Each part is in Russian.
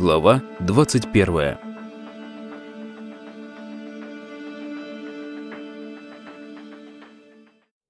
Глава 21.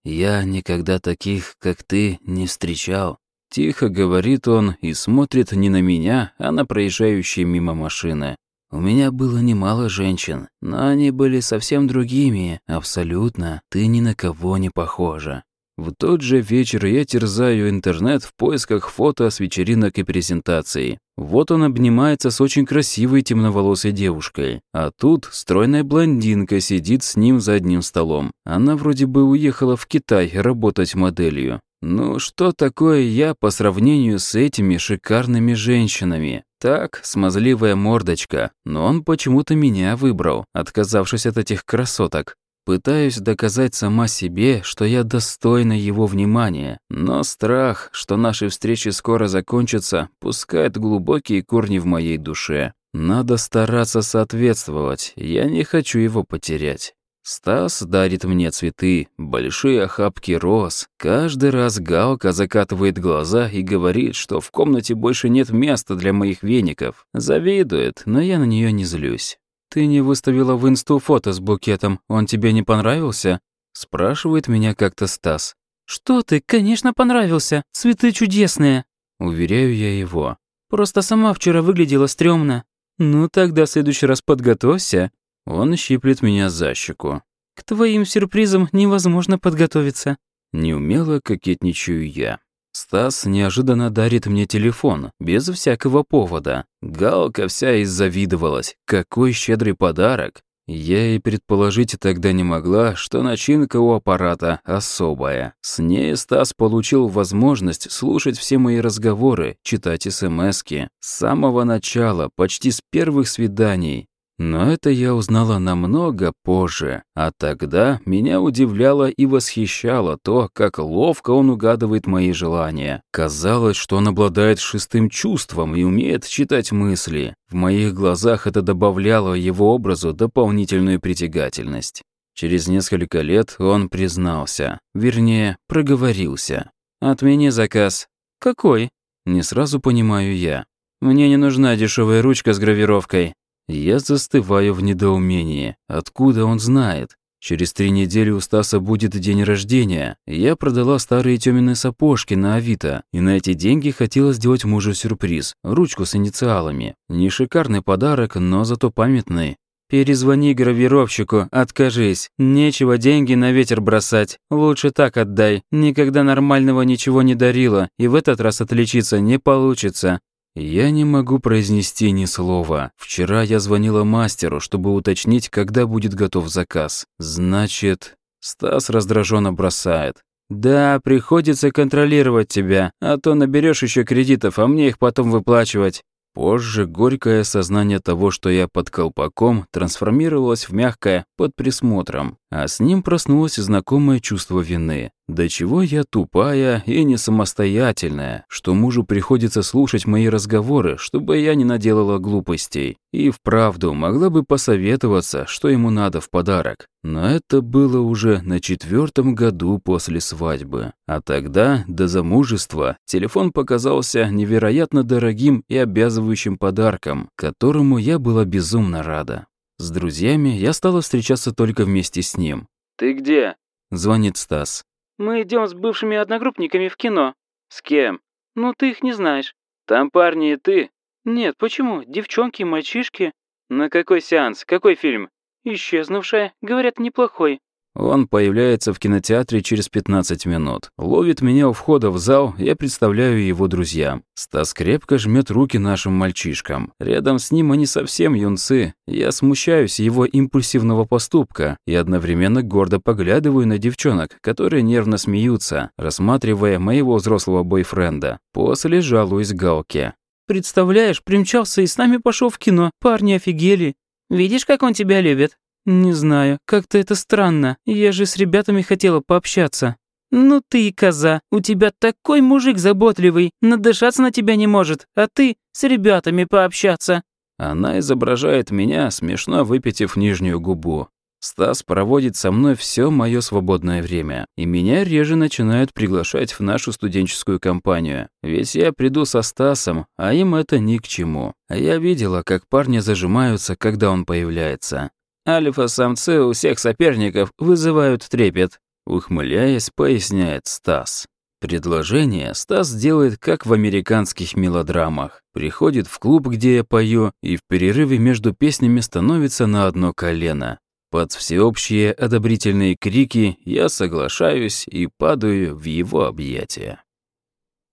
«Я никогда таких, как ты, не встречал», — тихо говорит он и смотрит не на меня, а на проезжающие мимо машины. «У меня было немало женщин, но они были совсем другими, абсолютно. Ты ни на кого не похожа». В тот же вечер я терзаю интернет в поисках фото с вечеринок и презентаций. Вот он обнимается с очень красивой темноволосой девушкой. А тут стройная блондинка сидит с ним за одним столом. Она вроде бы уехала в Китай работать моделью. Ну, что такое я по сравнению с этими шикарными женщинами? Так, смазливая мордочка, но он почему-то меня выбрал, отказавшись от этих красоток. Пытаюсь доказать сама себе, что я достойна его внимания, но страх, что наши встречи скоро закончатся, пускает глубокие корни в моей душе. Надо стараться соответствовать, я не хочу его потерять. Стас дарит мне цветы, большие охапки роз. Каждый раз Галка закатывает глаза и говорит, что в комнате больше нет места для моих веников. Завидует, но я на нее не злюсь. «Ты не выставила в инсту фото с букетом, он тебе не понравился?» Спрашивает меня как-то Стас. «Что ты, конечно, понравился, цветы чудесные!» Уверяю я его. «Просто сама вчера выглядела стрёмно». «Ну тогда в следующий раз подготовься». Он щиплет меня за щеку. «К твоим сюрпризам невозможно подготовиться». Неумело кокетничаю я. Стас неожиданно дарит мне телефон, без всякого повода. Галка вся иззавидовалась. Какой щедрый подарок. Я и предположить тогда не могла, что начинка у аппарата особая. С ней Стас получил возможность слушать все мои разговоры, читать смски. С самого начала, почти с первых свиданий. Но это я узнала намного позже, а тогда меня удивляло и восхищало то, как ловко он угадывает мои желания. Казалось, что он обладает шестым чувством и умеет читать мысли. В моих глазах это добавляло его образу дополнительную притягательность. Через несколько лет он признался, вернее, проговорился. «Отмени заказ». «Какой?» Не сразу понимаю я. «Мне не нужна дешевая ручка с гравировкой. Я застываю в недоумении. Откуда он знает? Через три недели у Стаса будет день рождения. Я продала старые Тёмины сапожки на Авито, и на эти деньги хотела сделать мужу сюрприз – ручку с инициалами. Не шикарный подарок, но зато памятный. «Перезвони гравировщику, откажись. Нечего деньги на ветер бросать. Лучше так отдай. Никогда нормального ничего не дарила, и в этот раз отличиться не получится. Я не могу произнести ни слова. Вчера я звонила мастеру, чтобы уточнить, когда будет готов заказ. Значит, Стас раздраженно бросает. Да, приходится контролировать тебя, а то наберешь еще кредитов, а мне их потом выплачивать. Позже горькое осознание того, что я под колпаком, трансформировалось в мягкое «под присмотром», а с ним проснулось знакомое чувство вины. До чего я тупая и не самостоятельная, что мужу приходится слушать мои разговоры, чтобы я не наделала глупостей. И вправду могла бы посоветоваться, что ему надо в подарок. Но это было уже на четвертом году после свадьбы. А тогда, до замужества, телефон показался невероятно дорогим и обязывающим подарком, которому я была безумно рада. С друзьями я стала встречаться только вместе с ним. «Ты где?» – звонит Стас. «Мы идем с бывшими одногруппниками в кино». «С кем?» «Ну, ты их не знаешь». «Там парни и ты?» «Нет, почему? Девчонки, мальчишки». «На какой сеанс? Какой фильм?» «Исчезнувшая. Говорят, неплохой». Он появляется в кинотеатре через 15 минут. Ловит меня у входа в зал, я представляю его друзьям. Стас крепко жмет руки нашим мальчишкам. Рядом с ним они совсем юнцы. Я смущаюсь его импульсивного поступка и одновременно гордо поглядываю на девчонок, которые нервно смеются, рассматривая моего взрослого бойфренда. После жалуюсь Галке. «Представляешь, примчался и с нами пошел в кино. Парни офигели. Видишь, как он тебя любит?» «Не знаю, как-то это странно. Я же с ребятами хотела пообщаться». «Ну ты и коза, у тебя такой мужик заботливый, надышаться на тебя не может, а ты с ребятами пообщаться». Она изображает меня, смешно выпитив нижнюю губу. Стас проводит со мной все мое свободное время, и меня реже начинают приглашать в нашу студенческую компанию. Ведь я приду со Стасом, а им это ни к чему. А я видела, как парни зажимаются, когда он появляется. Альфа-самцы у всех соперников вызывают трепет, ухмыляясь, поясняет Стас. Предложение Стас делает, как в американских мелодрамах. Приходит в клуб, где я пою, и в перерыве между песнями становится на одно колено. Под всеобщие одобрительные крики я соглашаюсь и падаю в его объятия.